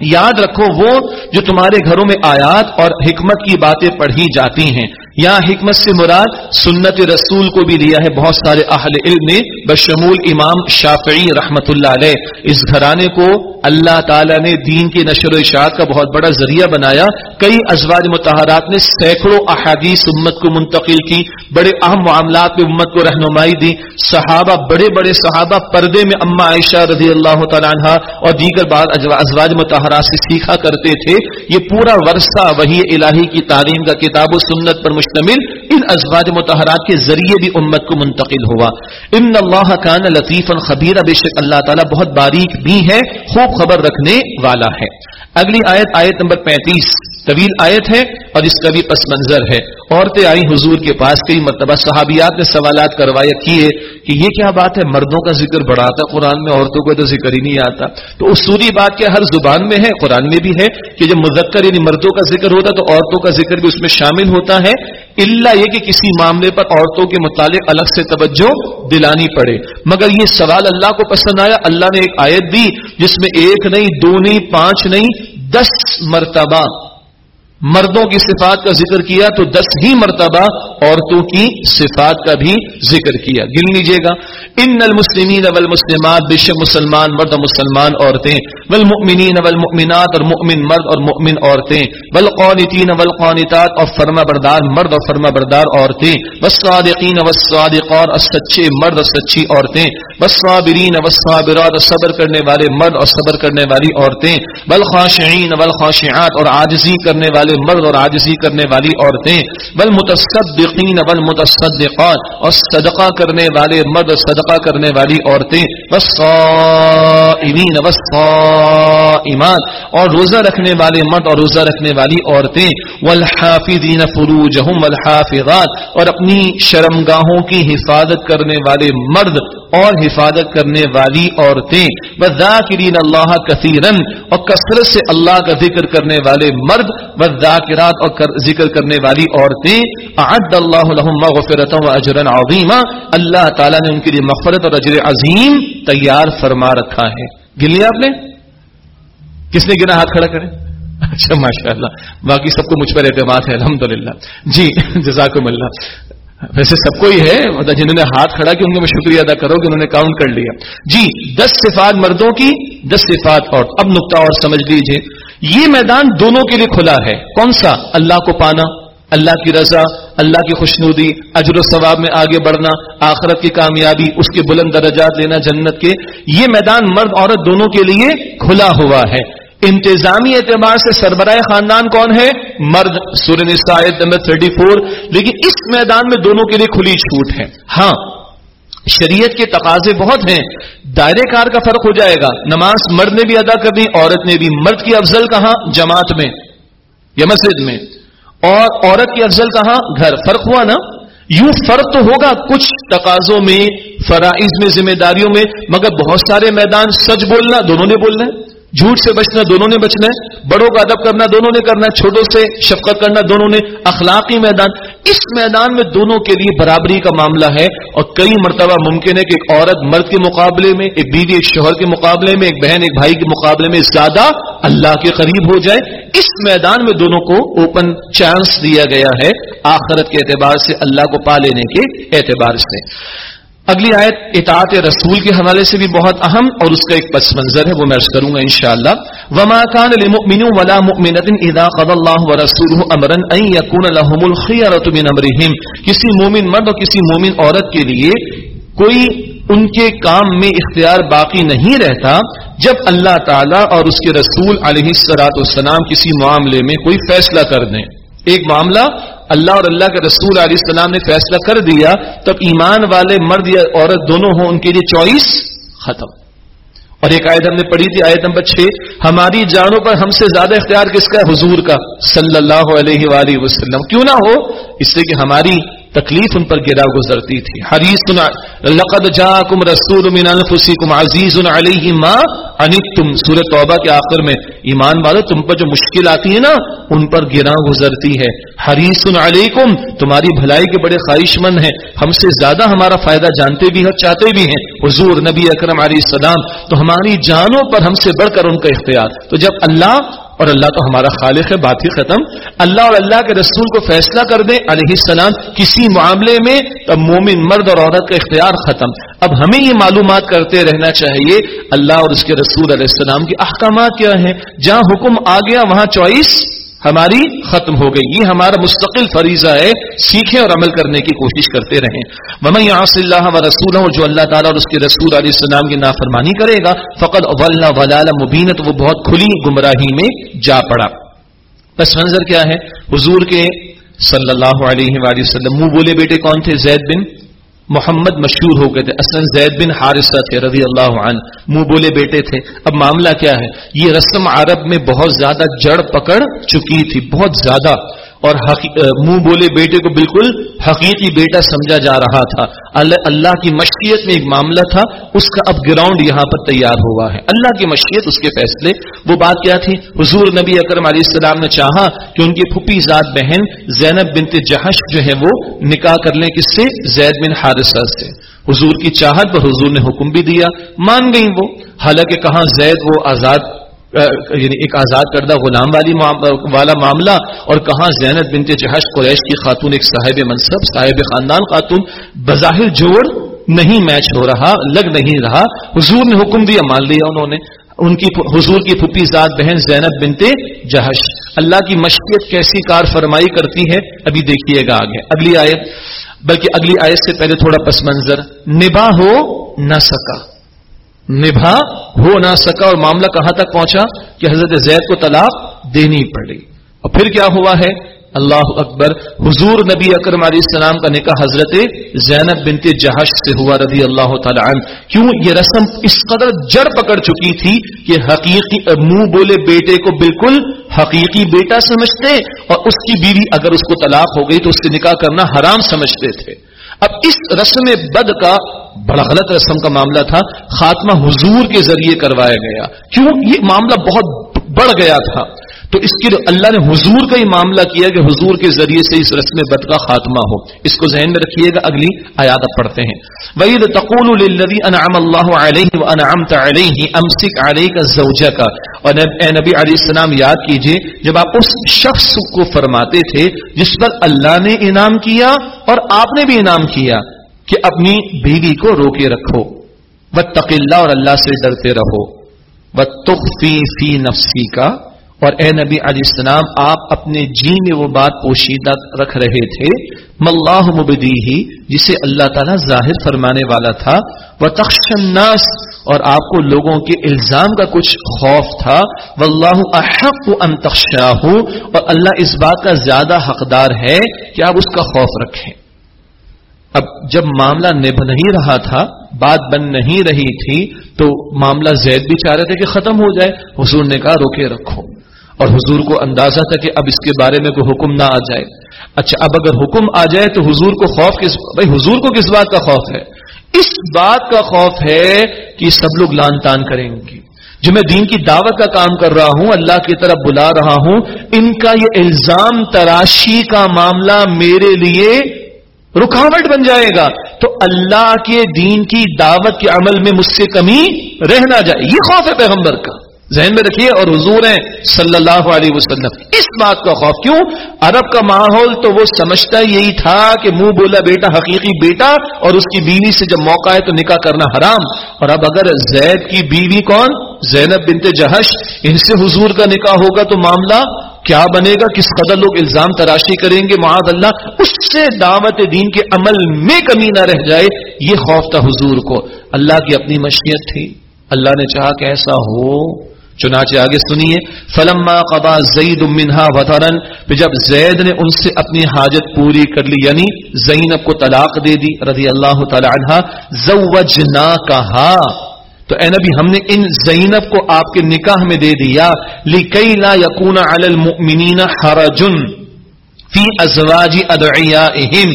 A: یاد رکھو وہ جو تمہارے گھروں میں آیات اور حکمت کی باتیں پڑھی جاتی ہیں۔ یہاں حکمت سے مراد سنت رسول کو بھی لیا ہے بہت سارے اہل علم نے، بشمول امام شافعی رحمت اللہ علیہ۔ اس گھرانے کو اللہ تعالیٰ نے دین کی نشر و اشاعت کا بہت بڑا ذریعہ بنایا۔ کئی ازواج متحرات نے سینکڑوں احادیث امت کو منتقل کی، بڑے اہم معاملات میں امت کو رہنمائی دی۔ صحابہ، بڑے بڑے صحابہ، پردے میں اما عائشہ رضی اللہ تعالیٰ عنہ اور دیگر بعض ازواج متحرات سے سیکھا کرتے تھے۔ یہ پورا ورثہ وہی الہی کی تعلیم کا کتاب و سنت پر مشتمل، ان ازواج متحرات کے ذریعے بھی امت کو منتقل ہوا۔ ان اللہ کان لطیف الخبیر بے شک اللہ تعالیٰ بہت باریک بھی ہے، خوب خبر رکھنے والا ہے۔ اگلی آیت آیت نمبر پینتیس۔ طویل آیت ہے اور اس کا بھی پس منظر ہے۔ عورتیں آئی حضور کے پاس، کئی مرتبہ صحابیات نے سوالات کروایا کیے کہ یہ کیا بات ہے؟ مردوں کا ذکر بڑھا تھا قرآن میں، عورتوں کا تو ذکر ہی نہیں آتا۔ تو اصولی بات کیا ہر زبان میں ہے؟ قرآن میں بھی ہے کہ جب مذکر یعنی مردوں کا ذکر ہوتا تو عورتوں کا ذکر بھی اس میں شامل ہوتا ہے۔ اللہ یہ کہ کسی معاملے پر عورتوں کے متعلق الگ سے توجہ دلانی پڑے۔ مگر یہ سوال اللہ کو پسند آیا۔ اللہ نے ایک آیت دی جس میں ایک نہیں، دو نہیں، پانچ نہیں، دس مرتبہ مردوں کی صفات کا ذکر کیا تو دس ہی مرتبہ عورتوں کی صفات کا بھی ذکر کیا۔ گن لیجیے گا۔ ان المسلمین والمسلمات، بے مسلمان مرد و مسلمان عورتیں۔ والمؤمنین والمؤمنات، اور مؤمن مرد اور مؤمن عورتیں۔ والقانتین والقانتات، اور فرما بردار مرد اور فرما بردار عورتیں۔ والصادقین والصادقات، اور سچے مرد اور سچی عورتیں۔ والصابرین والصابرات، اور صبر کرنے والے مرد اور صبر کرنے والی عورتیں۔ والخاشعین والخاشعات، اور عاجزی کرنے والے والے مرد اور عاجزی کرنے والی عورتیں، بل متصدقین، بل متصدقات، اور صدقہ کرنے والے مرد، صدقہ کرنے والی عورتیں، والصائمین، والصائمات، اور روزہ رکھنے والے مرد اور روزہ رکھنے والی عورتیں، والحافظین فروجہم، والحافظات، اور اپنی شرمگاہوں کی حفاظت کرنے والے مرد اور حفاظت کرنے والی عورتیں۔ وذاکرین اللہ کثیرن اور کثرت سے اللہ کا ذکر کرنے والے مرد والذاکرات اور ذکر کرنے والی عورتیں۔ اعد اللہ لهم مغفرتا واجرا عظیما اللہ تعالی نے ان کے لیے مغفرت اور اجر عظیم تیار فرما رکھا ہے۔ گن لیا آپ نے؟ کس نے گنا ہاتھ کھڑا کرے؟ اچھا ماشاء اللہ باقی سب کو مجھ پر اعتماد ہے، الحمدللہ۔ جی جزاکم اللہ۔ ویسے سب کو ہی ہے مطلب جنہوں نے ہاتھ کھڑا کیا، ان کو میں شکریہ ادا کرو کہ انہوں نے کاؤنٹ کر لیا۔ جی دس صفات مردوں کی، دس صفات اور اب نقطہ اور سمجھ لیجیے۔ یہ میدان دونوں کے لیے کھلا ہے۔ کون سا؟ اللہ کو پانا، اللہ کی رضا، اللہ کی خوشنودی، اجر و ثواب میں آگے بڑھنا، آخرت کی کامیابی، اس کے بلند درجات لینا، جنت کے۔ یہ میدان مرد، عورت دونوں کے لیے کھلا ہوا ہے۔ انتظامی اعتبار سے سربراہ خاندان کون ہے؟ مرد، سورہ نمبر 34 لیکن اس میدان میں دونوں کے لیے کھلی چھوٹ ہے۔ ہاں شریعت کے تقاضے بہت ہیں۔ دائرے کار کا فرق ہو جائے گا۔ نماز مرد نے بھی ادا کرنی، عورت نے بھی۔ مرد کی افضل کہاں؟ جماعت میں یا مسجد میں۔ اور عورت کی افضل کہاں؟ گھر۔ فرق ہوا نا؟ یوں فرق تو ہوگا کچھ تقاضوں میں، فرائض میں، ذمہ داریوں میں، مگر بہت سارے میدان سچ بولنا، دونوں نے بولنا ہے۔ جھوٹ سے بچنا دونوں نے بچنا ہے، بڑوں کا ادب کرنا دونوں نے کرنا ہے، چھوٹوں سے شفقت کرنا دونوں نے، اخلاقی میدان، اس میدان میں دونوں کے لیے برابری کا معاملہ ہے۔ اور کئی مرتبہ ممکن ہے کہ ایک عورت مرد کے مقابلے میں، ایک بیوی، ایک شوہر کے مقابلے میں، ایک بہن، ایک بھائی کے مقابلے میں زیادہ اللہ کے قریب ہو جائے۔ اس میدان میں دونوں کو اوپن چانس دیا گیا ہے۔ آخرت کے اعتبار سے اللہ کو پا لینے کے اعتبار سے۔ اگلی آیت اطاعت رسول کے حوالے سے بھی بہت اہم اور اس کا ایک پس منظر ہے، وہ میں کروں گا انشاءاللہ۔ وما كان للمؤمن ولا مؤمنه اذا قضى الله ورسوله امرا ان يكون لهم الخيره من امرهم کسی مومن مرد اور کسی مومن عورت کے لیے کوئی ان کے کام میں اختیار باقی نہیں رہتا جب اللہ تعالی اور اس کے رسول علیہ السلاۃ والسلام کسی معاملے میں کوئی فیصلہ کر دیں۔ ایک معاملہ اللہ اور اللہ کے رسول علیہ السلام نے فیصلہ کر دیا، تب ایمان والے مرد یا عورت دونوں ہوں، ان کے لیے چوائس ختم۔ اور ایک آیت ہم نے پڑھی تھی، آیت نمبر چھ، ہماری جانوں پر ہم سے زیادہ اختیار کس کا ہے؟ حضور کا، صلی اللہ علیہ وآلہ وسلم۔ کیوں نہ ہو؟ اس سے کہ ہماری تکلیف ان پر گرا گزرتی تھی۔ حریص لقد جاءکم رسول من انفسکم عزیز علیہ ما انتم سورہ توبہ کے آخر میں، ایمان والو، تم پر جو مشکل آتی ہے نا، ان پر گرا گزرتی ہے۔ حریص علیکم، تمہاری بھلائی کے بڑے خواہش مند ہیں۔ ہم سے زیادہ ہمارا فائدہ جانتے بھی ہیں، چاہتے بھی ہیں۔ حضور نبی اکرم علیہ السلام، تو ہماری جانوں پر ہم سے بڑھ کر ان کا اختیار۔ تو جب اللہ اور اللہ تو ہمارا خالق ہے، بات ہی ختم۔ اللہ اور اللہ کے رسول کو فیصلہ کر دیں علیہ السلام، کسی معاملے میں تب مومن مرد اور عورت کا اختیار ختم۔ اب ہمیں یہ معلومات کرتے رہنا چاہیے، اللہ اور اس کے رسول علیہ السلام کے احکامات کیا ہیں؟ جہاں حکم آ گیا، وہاں چوائس ہماری ختم ہو گئی۔ یہ ہمارا مستقل فریضہ ہے، سیکھیں اور عمل کرنے کی کوشش کرتے رہیں۔ ممئی یاس اللہ و رسول ہوں جو اللہ تعالیٰ اور اس کے رسول علیہ السلام کی نافرمانی کرے گا فقط ولہ ولال مبینت وہ بہت کھلی گمراہی میں جا پڑا۔ پس منظر کیا ہے؟ حضور کے صلی اللہ علیہ وآلہ وسلم منہ بولے بیٹے کون تھے؟ زید بن محمد مشہور ہو گئے تھے۔ اصلا زید بن حارثہ تھے رضی اللہ عنہ۔ منہ بولے بیٹے تھے۔ اب معاملہ کیا ہے؟ یہ رسم عرب میں بہت زیادہ جڑ پکڑ چکی تھی، بہت زیادہ۔ اور منہ بولے بیٹے کو بالکل حقیقی بیٹا سمجھا جا رہا تھا۔ اللہ کی مشیت میں ایک معاملہ تھا، اس کا اب گراؤنڈ یہاں پر تیار ہوا ہے۔ اللہ کی مشیت، اس کے فیصلے۔ وہ بات کیا تھی؟ حضور نبی اکرم علیہ السلام نے چاہا کہ ان کی پھوپھی ذات بہن زینب بنت جہش جو ہے وہ نکاح کر لیں کس سے؟ زید بن حادثہ سے۔ حضور کی چاہت پر حضور نے حکم بھی دیا۔ مان گئی وہ۔ حالانکہ کہاں زید وہ آزاد یعنی ایک آزاد کردہ غلام والی والا معاملہ اور کہاں زینت بنت جہش قریش کی خاتون ایک صاحب منصب، صاحب خاندان خاتون، بظاہر جوڑ نہیں میچ ہو رہا، لگ نہیں رہا، حضور نے حکم دیا، مان لیا انہوں نے، ان کی حضور کی پھپھی ذات بہن زینت بنتے جہش۔ اللہ کی مشقت کیسی کار فرمائی کرتی ہے، ابھی دیکھیے گا آگے۔ اگلی آیت، بلکہ اگلی آیت سے پہلے تھوڑا پس منظر نبا ہو نہ سکا۔ نبھا ہو نہ سکا اور معاملہ کہاں تک پہنچا کہ حضرت زید کو طلاق دینی پڑی اور پھر کیا ہوا ہے؟ اللہ اکبر، حضور نبی اکرم علیہ السلام کا نکاح حضرت زینب بنت جہش سے ہوا رضی اللہ تعالی عنہ۔ کیوں یہ رسم اس قدر جڑ پکڑ چکی تھی کہ حقیقی منہ بولے بیٹے کو بالکل حقیقی بیٹا سمجھتے اور اس کی بیوی اگر اس کو طلاق ہو گئی تو اس سے نکاح کرنا حرام سمجھتے تھے۔ اب اس رسم بد کا بڑا غلط رسم کا معاملہ تھا، خاتمہ حضور کے ذریعے کروایا گیا۔ کیوں؟ یہ معاملہ بہت بڑھ گیا تھا۔ تو اس کے اللہ نے حضور کا ہی معاملہ کیا کہ حضور کے ذریعے سے اس رسم بد کا خاتمہ ہو۔ اس کو ذہن میں رکھیے گا، اگلی آیات پڑھتے ہیں۔ وعید تقول انعم اللہ علیہ وانعمت علیہ امسک علیہ کا اور اے نبی علیہ السلام، یاد کیجیے، جب آپ اس شخص کو فرماتے تھے جس پر اللہ نے انعام کیا اور آپ نے بھی انعام کیا کہ اپنی بیوی کو روکے رکھو۔ وہ تقلّہ اور اللہ سے ڈرتے رہو۔ وہ تخفی فی نفسی کا اور اے نبی علیہ السلام، آپ اپنے جی میں وہ بات پوشیدہ رکھ رہے تھے ملاح مبدی ہی جسے اللہ تعالیٰ ظاہر فرمانے والا تھا وہ الناس، اور آپ کو لوگوں کے الزام کا کچھ خوف تھا، واللہ احق ان تخشاہ اور اللہ اس بات کا زیادہ حقدار ہے کہ آپ اس کا خوف رکھیں۔ اب جب معاملہ نبھ نہیں رہا تھا، بات بن نہیں رہی تھی، تو معاملہ زید بھی چاہ رہے تھے کہ ختم ہو جائے، حضور نے کہا روکے رکھو۔ اور حضور کو اندازہ تھا کہ اب اس کے بارے میں کوئی حکم نہ آ جائے۔ اچھا اب اگر حکم آ جائے تو حضور کو خوف کس، بھائی حضور کو کس بات کا خوف ہے؟ اس بات کا خوف ہے کہ سب لوگ لان تان کریں گے۔ جو میں دین کی دعوت کا کام کر رہا ہوں، اللہ کی طرف بلا رہا ہوں، ان کا یہ الزام تراشی کا معاملہ میرے لیے رکاوٹ بن جائے گا۔ تو اللہ کے دین کی دعوت کے عمل میں مجھ سے کمی رہنا جائے۔ یہ خوف ہے پیغمبر کا۔ ذہن میں رکھیے اور حضور ہیں صلی اللہ علیہ وسلم۔ اس بات کا خوف کیوں؟ عرب کا ماحول تو وہ سمجھتا یہی تھا کہ منہ بولا بیٹا حقیقی بیٹا اور اس کی بیوی سے جب موقع ہے تو نکاح کرنا حرام۔ اور اب اگر زید کی بیوی کون؟ زینب بنت جہش۔ ان سے حضور کا نکاح ہوگا تو معاملہ کیا بنے گا؟ کس قدر لوگ الزام تراشی کریں گے؟ معاذ اللہ، اس سے دعوت دین کے عمل میں کمی نہ رہ جائے۔ یہ خوف تھا حضور کو۔ اللہ کی اپنی مشیت تھی۔ اللہ نے چاہا کہ ایسا ہو۔ چنانچہ آگے سنیے، فلما قبا زید منہا وطرن پھر جب زید نے ان سے اپنی حاجت پوری کر لی یعنی زینب کو طلاق دے دی، رضی اللہ تعالی عنہ زوجنا کہا تو اے نبی ہم نے ان زینب کو آپ کے نکاح میں دے دیا لکئی لا یقون المؤمنین حرجن فی ازواج ادعیائہم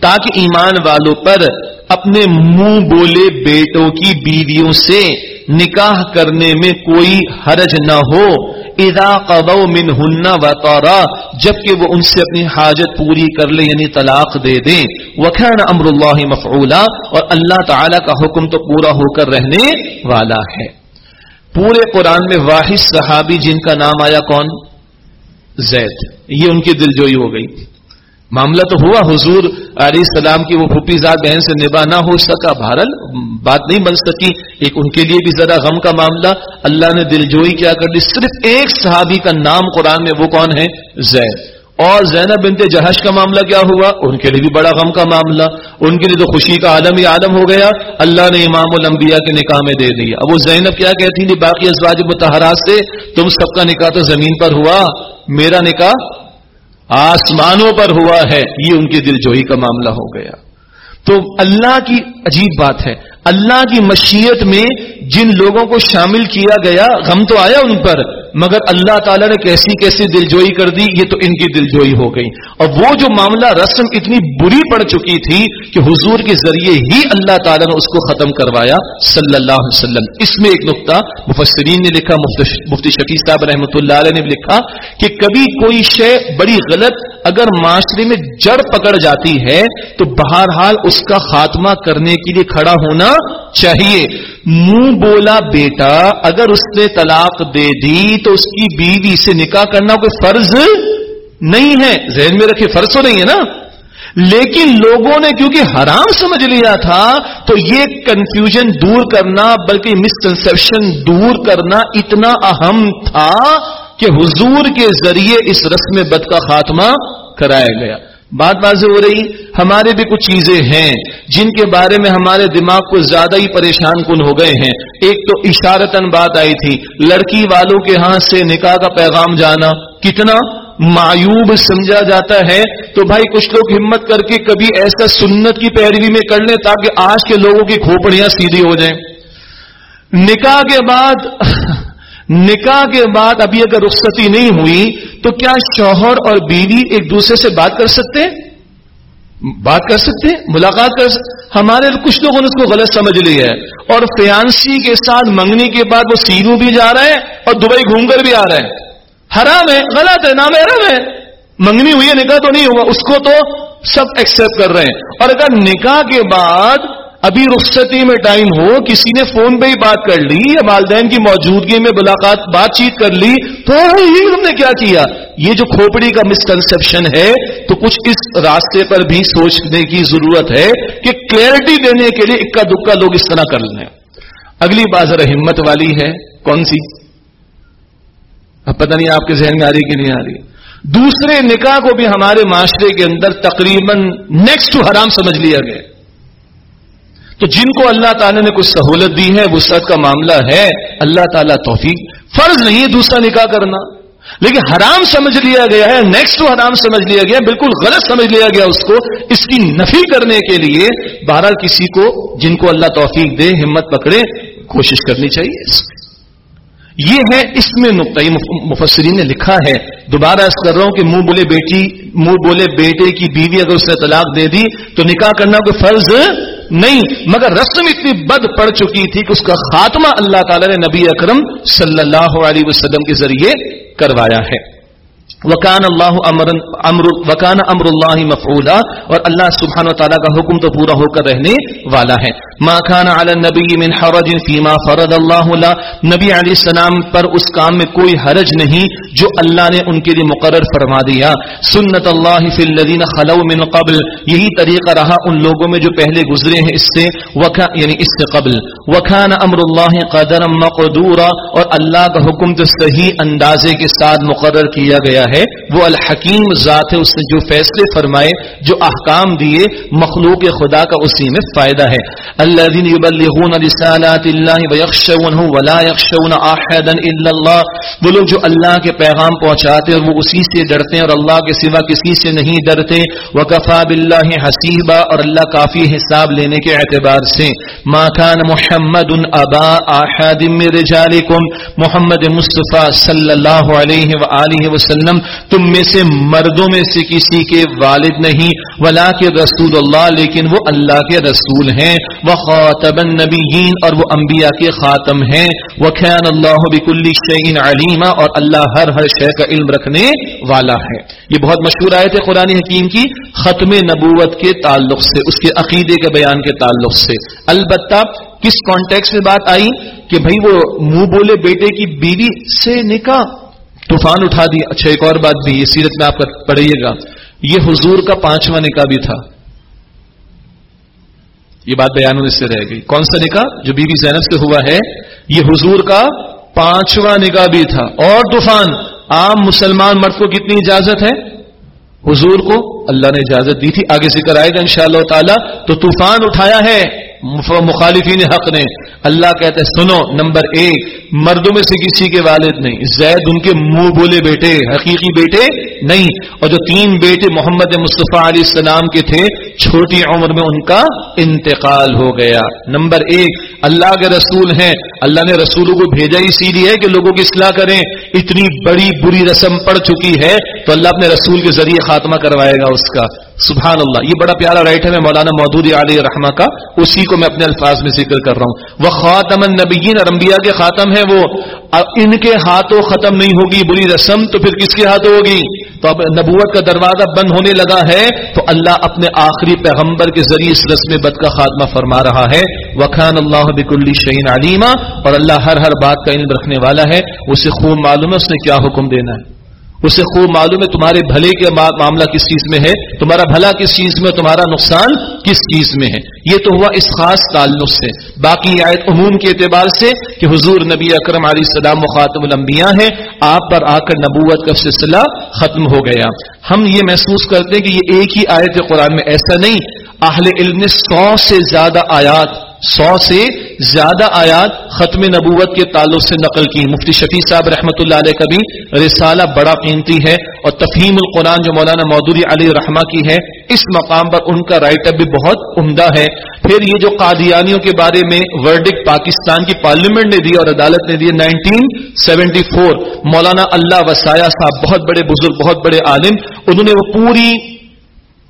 A: تاکہ ایمان والوں پر اپنے منہ بولے بیٹوں کی بیویوں سے نکاح کرنے میں کوئی حرج نہ ہو۔ ادا قبو من ہننا و جبکہ وہ ان سے اپنی حاجت پوری کر لے یعنی طلاق دے دیں۔ وخان امر اللہ مفعولا، اور اللہ تعالی کا حکم تو پورا ہو کر رہنے والا ہے۔ پورے قرآن میں واحد صحابی جن کا نام آیا کون؟ زید۔ یہ ان کی دل جوئی ہو گئی۔ معاملہ تو ہوا، حضور علیہ السلام کی وہ پھوپھی ذات بہن سے نباہ نہ ہو سکا۔ بہرل بات نہیں بن سکی۔ ایک ان کے لیے بھی ذرا غم کا معاملہ۔ اللہ نے دل جوئی کیا کر دی۔ صرف ایک صحابی کا نام قرآن میں وہ کون ہے؟ زید۔ اور زینب بنت جہش کا معاملہ کیا ہوا؟ ان کے لیے بھی بڑا غم کا معاملہ۔ ان کے لیے تو خوشی کا عالم ہی عالم ہو گیا۔ اللہ نے امام الانبیاء کے نکاح میں دے دیا۔ اب وہ زینب کیا کہتی تھی؟ باقی ازواج متحرات سے، تم سب کا نکاح تو زمین پر ہوا۔ میرا نکاح آسمانوں پر ہوا ہے، یہ ان کی دل جوئی کا معاملہ ہو گیا۔ تو اللہ کی عجیب بات ہے۔ اللہ کی مشیت میں جن لوگوں کو شامل کیا گیا، غم تو آیا ان پر مگر اللہ تعالیٰ نے کیسی کیسی دلجوئی کر دی، یہ تو ان کی دلجوئی ہو گئی۔ اور وہ جو معاملہ رسم اتنی بری پڑ چکی تھی کہ حضور کے ذریعے ہی اللہ تعالیٰ نے اس کو ختم کروایا صلی اللہ علیہ وسلم۔ اس میں ایک نقطہ مفسرین نے لکھا، مفتی شفیع صاحب رحمۃ اللہ علیہ نے بھی لکھا کہ کبھی کوئی شے بڑی غلط اگر معاشرے میں جڑ پکڑ جاتی ہے، تو بہرحال اس کا خاتمہ کرنے کے لیے کھڑا ہونا چاہیے۔ منہ بولا بیٹا، اگر اس نے طلاق دے دی، تو اس کی بیوی سے نکاح کرنا کوئی فرض نہیں ہے۔ ذہن میں رکھے فرض تو نہیں ہے نا۔ لیکن لوگوں نے کیونکہ حرام سمجھ لیا تھا، تو یہ کنفیوژن دور کرنا، بلکہ مسکنسپشن دور کرنا اتنا اہم تھا کہ حضور کے ذریعے اس رسم بد کا خاتمہ کرایا گیا۔ بات واضح ہو رہی، ہمارے بھی کچھ چیزیں ہیں جن کے بارے میں ہمارے دماغ کو زیادہ ہی پریشان کن ہو گئے ہیں۔ ایک تو اشارتن بات آئی تھی، لڑکی والوں کے ہاتھ سے نکاح کا پیغام جانا۔ کتنا معیوب سمجھا جاتا ہے۔ تو بھائی، کچھ لوگ ہمت کر کے کبھی ایسا سنت کی پیروی میں کر لیں تاکہ آج کے لوگوں کی کھوپڑیاں سیدھی ہو جائیں۔ نکاح کے بعد نکاح کے بعد ابھی اگر رخصتی نہیں ہوئی تو کیا شوہر اور بیوی ایک دوسرے سے بات کر سکتے بات کر سکتے ملاقات کر سکتے ہمارے کچھ لوگوں نے اس کو غلط سمجھ لیا ہے اور فیانسی کے ساتھ منگنی کے بعد وہ سینو بھی جا رہا ہے اور دبئی گھوم کر بھی آ رہا ہے حرام ہے، غلط ہے، نام حرام ہے۔ منگنی ہوئی ہے، نکاح تو نہیں ہوا اس کو تو سب ایکسپٹ کر رہے ہیں۔ اور اگر نکاح کے بعد ابھی رخصتی میں ٹائم ہو، کسی نے فون پہ ہی بات کر لی، یا والدین کی موجودگی میں ملاقات، بات چیت کر لی، تو یہ ہم نے کیا کیا؟ یہ جو کھوپڑی کا مسکنسپشن ہے، تو کچھ اس راستے پر بھی سوچنے کی ضرورت ہے کہ کلیئرٹی دینے کے لیے اکا دکا لوگ اس طرح کر لیں۔ اگلی بات ذرا ہمت والی ہے، کون سی؟ اب پتہ نہیں آپ کے ذہن میں آ رہی کہ نہیں آ رہی دوسرے نکاح کو بھی ہمارے معاشرے کے اندر تقریباً نیکسٹ ٹو حرام سمجھ لیا گیا۔ تو جن کو اللہ تعالیٰ نے کچھ سہولت دی ہے وسعت کا معاملہ ہے۔ اللہ تعالیٰ توفیق۔ فرض نہیں ہے دوسرا نکاح کرنا۔ لیکن حرام سمجھ لیا گیا ہے نیکسٹ حرام سمجھ لیا گیا بالکل غلط سمجھ لیا گیا اس کو۔ اس کی نفی کرنے کے لیے بہرحال کسی کو جن کو اللہ توفیق دے، ہمت پکڑے، کوشش کرنی چاہیے۔ اس میں یہ ہے اس میں نقطۂ مفسرین نے لکھا ہے۔ دوبارہ اس کر رہا ہوں کہ منہ بولے بیٹی، منہ بولے بیٹے کی بیوی اگر اس نے طلاق دے دی تو نکاح کرنا کوئی فرض نہیں، مگر رسم اتنی بد پڑ چکی تھی کہ اس کا خاتمہ اللہ تعالی نے نبی اکرم صلی اللہ علیہ وسلم کے ذریعے کروایا ہے۔ وکان اللہ امر وکان امر اللہ مفعولا اور اللہ سبحانہ و تعالیٰ کا حکم تو پورا ہو کر رہنے والا ہے۔ ما کان علی النبی من حرج فیما فرض اللہ لا نبی علیہ السلام پر اس کام میں کوئی حرج نہیں جو اللہ نے ان کے لیے مقرر فرما دیا۔ سنت اللہ فی الذین خلو من قبل۔ یہی طریقہ رہا ان لوگوں میں جو پہلے گزرے ہیں اس سے۔ وکا یعنی اس سے قبل۔ وکان امر اللہ قدر مقدورا اور اللہ کا حکم تو صحیح اندازے کے ساتھ مقرر کیا گیا ہے وہ الحکیم ذات ہے، اس نے جو فیصلے فرمائے، جو احکام دیے، مخلوق خدا کا اسی میں فائدہ ہے۔ اللہ دین رسالات اللہ ولا احدا الا اللہ۔ وہ لوگ جو اللہ کے پیغام پہنچاتے اور وہ اسی سے ڈرتے ہیں اور اللہ کے سوا کسی سے نہیں ڈرتے۔ وکفا باللہ حسیبہ اور اللہ کافی حساب لینے کے اعتبار سے۔ ما كان محمد ابا احد من رجالکم، محمد مصطفیٰ صلی اللہ علیہ وآلہ وسلم تم میں سے مردوں میں سے کسی کے والد نہیں ولا کے رسول اللہ، لیکن وہ اللہ کے رسول ہیں وہ خاطب النبیین اور وہ انبیاء کے خاتم ہیں۔ وہ خیان اللہ بکل شعین علیمہ اور اللہ ہر ہر شے کا علم رکھنے والا ہے۔ یہ بہت مشہور آئے تھے قرآن حکیم کی، ختم نبوت کے تعلق سے، اس کے عقیدے کے بیان کے تعلق سے۔ البتہ، کس کانٹیکس میں بات آئی؟ کہ بھائی وہ منہ بولے بیٹے کی بیوی سے نکاح طوفان اٹھا دی اچھا ایک اور بات بھی، یہ سیرت میں آپ پڑھیے گا۔ یہ حضور کا پانچواں نکاح بھی تھا۔ یہ بات بیان ہونے سے رہ گئی۔ کون سا نکاح؟ جو بیوی زینب سے ہوا ہے، یہ حضور کا پانچواں نکاح بھی تھا۔ اور طوفان، عام مسلمان مرد کو کتنی اجازت ہے؟ حضور کو۔ اللہ نے اجازت دی تھی۔ آگے ذکر آئے گا ان شاء اللہ تعالی۔ تو طوفان اٹھایا ہے۔ مخالفین حق نے اللہ کہتے سنو، نمبر ایک، مردوں میں سے کسی کے والد نہیں۔ زید ان کے منہ بولے بیٹے، حقیقی بیٹے نہیں۔ اور جو تین بیٹے محمد مصطفیٰ علیہ السلام کے تھے، چھوٹی عمر میں ان کا انتقال ہو گیا۔ نمبر ایک، اللہ کے رسول ہیں۔ اللہ نے رسولوں کو بھیجا، اسی لیے کہ لوگوں کی اصلاح کریں۔ اتنی بڑی بری رسم پڑ چکی ہے، تو اللہ اپنے رسول کے ذریعے خاتمہ کروائے گا اس کا۔ سبحان اللہ، یہ بڑا پیارا رائٹ ہے میں مولانا مودودی علی رحمہ کا، اسی کو میں اپنے الفاظ میں ذکر کر رہا ہوں۔ وہ خاتم النبیین، اور انبیاء کے خاتم ہے وہ۔ ان کے ہاتھوں ختم نہیں ہوگی، بری رسم تو پھر کس کے ہاتھوں ہوگی؟ تو اب نبوت کا دروازہ بند ہونے لگا ہے، تو اللہ اپنے آخری پیغمبر کے ذریعے اس رسم بد کا خاتمہ فرما رہا ہے۔ وخان اللہ بک الشعین علیمہ اور اللہ ہر ہر بات کا علم رکھنے والا ہے۔ اسے خوب معلوم ہے، اس نے کیا حکم دینا ہے۔ اسے خوب معلوم ہے تمہارے بھلے کے معاملہ کس چیز میں ہے، تمہارا بھلا کس چیز میں، تمہارا نقصان کس چیز میں ہے۔ یہ تو ہوا اس خاص تعلق سے۔ باقی آیت عموم کے اعتبار سے کہ حضور نبی اکرم علیہ السلام مخاطب الانبیاء ہیں، آپ پر آ کر نبوت کا سلسلہ ختم ہو گیا۔ ہم یہ محسوس کرتے ہیں کہ یہ ایک ہی آیت قرآن میں ایسا نہیں۔ اہل علم نے سو سے زیادہ آیات سو سے زیادہ آیات ختم نبوت کے تعلق سے نقل کی۔ مفتی شفیع صاحب رحمۃ اللہ علیہ کا بھی رسالہ بڑا قیمتی ہے اور تفہیم القرآن جو مولانا مودودی علی رحمہ کی ہے، اس مقام پر ان کا رائٹ اپ بھی بہت عمدہ ہے۔ پھر یہ جو قادیانیوں کے بارے میں ورڈک پاکستان کی پارلیمنٹ نے دی اور عدالت نے دی نائنٹین سیونٹی فور مولانا اللہ وسایا صاحب بہت بڑے بزرگ، بہت بڑے عالم، انہوں نے وہ پوری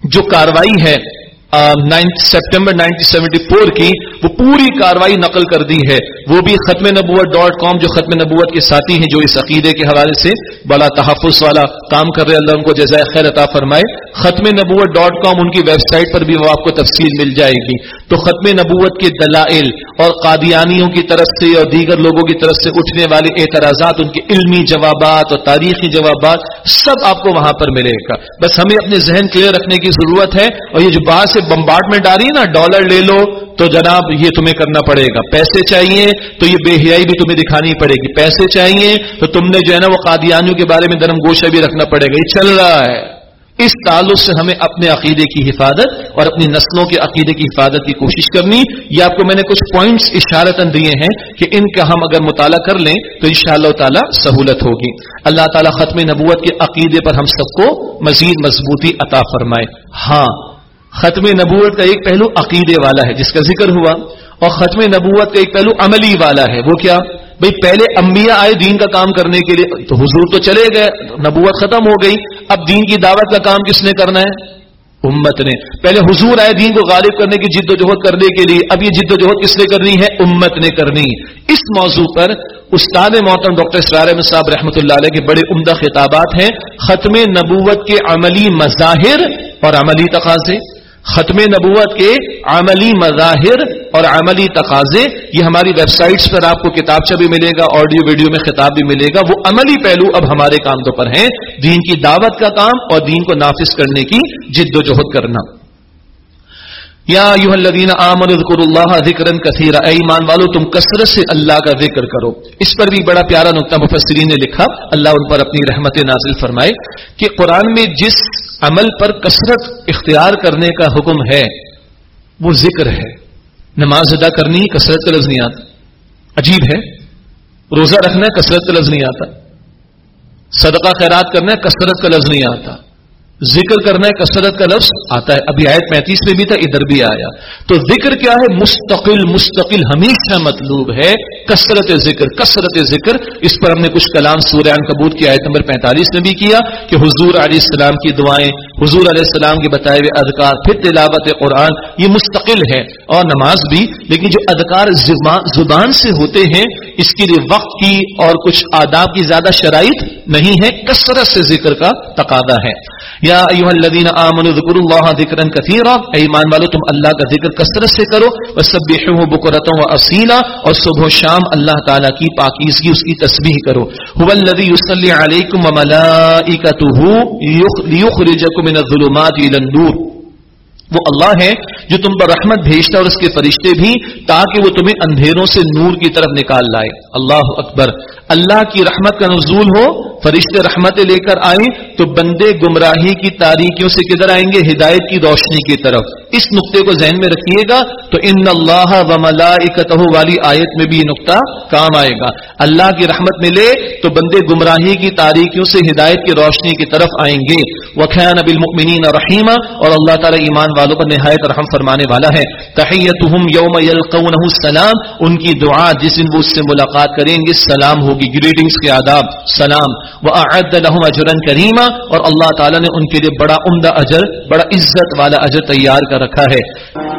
A: جو کاروائی ہے سپٹمبر نائنٹین سیونٹی فور کی وہ پوری کاروائی نقل کر دی ہے۔ وہ بھی ختم نبوت ڈاٹ کام جو ختم نبوت کے ساتھی ہیں، جو اس عقیدے کے حوالے سے بڑا تحفظ والا کام کر رہے اللہ ان کو جزائے خیر عطا فرمائے۔ ختم نبوت ڈاٹ کام ان کی ویب سائٹ پر بھی وہ آپ کو تفصیل مل جائے گی۔ تو ختم نبوت کے دلائل اور قادیانیوں کی طرف سے اور دیگر لوگوں کی طرف سے اٹھنے والے اعتراضات، ان کے علمی جوابات اور تاریخی جوابات سب آپ کو وہاں پر ملے گا۔ بس ہمیں اپنے ذہن کلیئر رکھنے کی ضرورت ہے اور یہ جو باہر سے بمبارڈمنٹ آ رہی ہے نا ڈالر لے لو تو جناب یہ تمہیں کرنا پڑے گا۔ پیسے چاہیے تو یہ بے حیائی بھی تمہیں دکھانی پڑے گی۔ پیسے چاہیے تو تم نے جو ہے نا وہ قادیانیوں کے بارے میں درم گوشہ بھی رکھنا پڑے گا۔ یہ چل رہا ہے۔ اس تعلق سے ہمیں اپنے عقیدے کی حفاظت اور اپنی نسلوں کے عقیدے کی حفاظت کی کوشش کرنی۔ یہ آپ کو میں نے کچھ پوائنٹس اشارتن دیے ہیں کہ ان کا ہم اگر مطالعہ کر لیں تو ان اللہ تعالی سہولت ہوگی۔ اللہ تعالیٰ ختم نبوت کے عقیدے پر ہم سب کو مزید مضبوطی عطا فرمائے۔ ہاں ختم نبوت کا ایک پہلو عقیدے والا ہے، جس کا ذکر ہوا، اور ختم نبوت کا ایک پہلو عملی والا ہے۔ وہ کیا؟ بھئی پہلے انبیاء آئے دین کا کام کرنے کے لیے، تو حضور تو چلے گئے، نبوت ختم ہو گئی، اب دین کی دعوت کا کام کس نے کرنا ہے؟ امت نے۔ پہلے حضور آئے دین کو غالب کرنے کی جد و جہد کرنے کے لیے، اب یہ جد و جہد کس نے کرنی ہے؟ امت نے کرنی۔ اس موضوع پر استاد محترم ڈاکٹر اسرار احمد صاحب رحمۃ اللہ علیہ کے بڑے عمدہ خطابات ہیں۔ ختم نبوت کے عملی مظاہر اور عملی تقاضے۔ ختم نبوت کے عملی مظاہر اور عملی تقاضے، یہ ہماری ویب سائٹس پر آپ کو کتابچہ بھی ملے گا، آڈیو ویڈیو میں خطاب بھی ملے گا۔ وہ عملی پہلو اب ہمارے کام پر ہیں۔ دین کی دعوت کا کام اور دین کو نافذ کرنے کی جد و جہد کرنا۔ یا یو الذین آمنوا اذکروا اللہ ذکرا کثیرا۔ اے ایمان والو، تم کثرت سے اللہ کا ذکر کرو۔ اس پر بھی بڑا پیارا نقطہ مفسرین نے لکھا۔ اللہ ان پر اپنی رحمت نازل فرمائے کہ قرآن میں جس عمل پر کثرت اختیار کرنے کا حکم ہے، وہ ذکر ہے۔ نماز ادا کرنی کثرت کا لفظ نہیں آتا۔ عجیب ہے۔ روزہ رکھنا کثرت کا لفظ نہیں آتا۔ صدقہ خیرات کرنا کثرت کا لفظ نہیں آتا۔ ذکر کرنا ہے، کثرت کا لفظ آتا ہے۔ ابھی آیت پینتیس میں بھی تھا، ادھر بھی آیا۔ تو ذکر کیا ہے؟ مستقل مستقل، ہمیشہ مطلوب ہے۔ کثرت ذکر کثرت ذکر۔ اس پر ہم نے کچھ کلام سوریان کبوت کی آیت نمبر پینتالیس میں بھی کیا کہ حضور علیہ السلام کی دعائیں، حضور علیہ السلام کے بتائے ہوئے اذکار، پھر تلاوت قرآن، یہ مستقل ہے اور نماز بھی، لیکن جو اذکار زبان سے ہوتے ہیں، اس کے لیے وقت کی اور کچھ آداب کی زیادہ شرائط نہیں ہے کثرت سے ذکر کا تقاضا ہے۔ یا ایوہ الذین آمنوا ذکر اللہ ذکرا کثیرا۔ ایمان والو، تم اللہ کا ذکر کثرت سے کرو۔ وسبحوه بکرتا و اصیلا اور صبح و شام اللہ تعالی کی پاکیزگی، اس کی تسبیح کرو۔ هو الذی یصلی علیکم وملائکته لیخرجکم من الظلمات الى النور۔ وہ اللہ ہے جو تم پر رحمت بھیجتا اور اس کے فرشتے بھی، تاکہ وہ تمہیں اندھیروں سے نور کی طرف نکال لائے۔ اللہ اکبر۔ اللہ کی رحمت کا نزول ہو، فرشتے رحمتیں لے کر آئیں، تو بندے گمراہی کی تاریکیوں سے کدھر آئیں گے؟ ہدایت کی روشنی کی طرف۔ اس نقطے کو ذہن میں رکھیے گا تو ان اللہ و ملائکتہ والی آیت میں بھی یہ نقطہ کام آئے گا۔ اللہ کی رحمت ملے تو بندے گمراہی کی تاریکیوں سے ہدایت کی روشنی کی طرف آئیں گے۔ وخیان اب رحیمہ اور اللہ تعالی ایمان والوں پر نہایت رحم فرمانے والا ہے۔ تحیتہم یوم یلقونہ السلام، ان کی دعا جس دن وہ اس سے ملاقات کریں گے، سلام ہوگی۔ گریٹنگز کے آداب، سلام۔ وہ لهم اجرا کریما اور اللہ تعالی نے ان کے لیے بڑا عمدہ اجر، بڑا عزت والا اجر تیار کر رکھا ہے۔